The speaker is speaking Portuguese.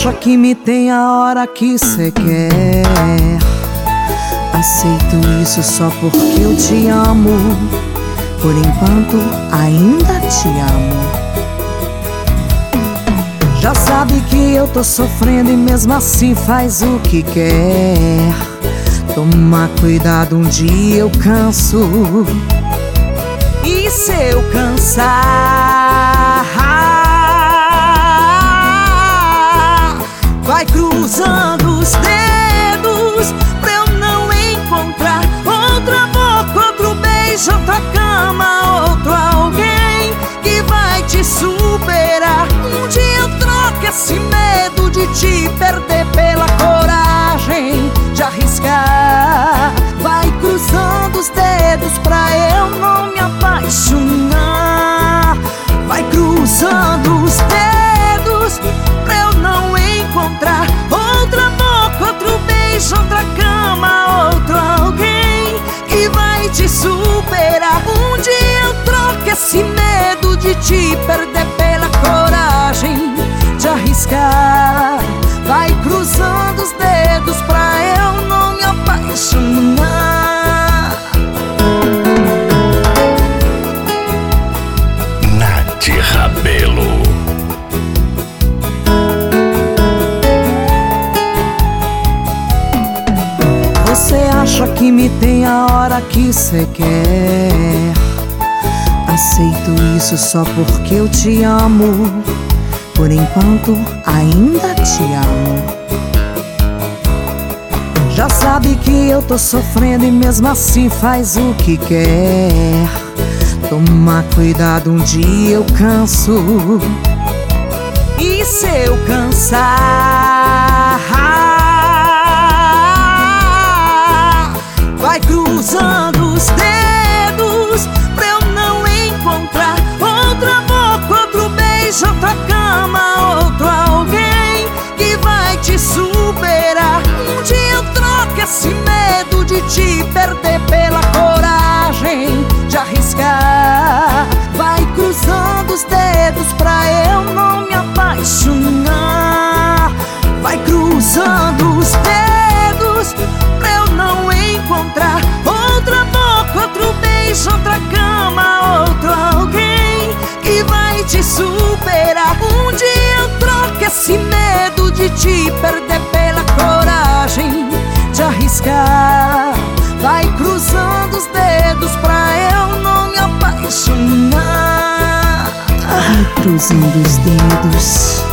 acha que me tem a hora que cê quer? Aceito isso só porque eu te amo. Por enquanto, ainda te amo. Já sabe que eu tô sofrendo e mesmo assim faz o que quer. Toma cuidado, um dia eu canso. E se eu cansar, vai cruzando os dedos pra eu não encontrar outra boca, outro beijo, outra cama, outro alguém que vai te superar. Um dia eu troco esse medo de te perder pela coragem de arriscar. Vai cruzando os dedos pra eu não me apaixonar. Vai cruzando os dedos te superar. Um dia eu troco esse medo de te perder me tem a hora que cê quer? Aceito isso só porque eu te amo. Por enquanto, ainda te amo. Já sabe que eu tô sofrendo e mesmo assim faz o que quer. Toma cuidado, um dia eu canso. E se eu cansar, cruzando os dedos pra eu não encontrar outra boca, outro beijo, outra cama, outro alguém que vai te superar. Um dia eu troco esse medo de te perder Um dia eu troco esse medo de te perder pela coragem de arriscar. Vai cruzando os dedos pra eu não me apaixonar. Vai cruzando os dedos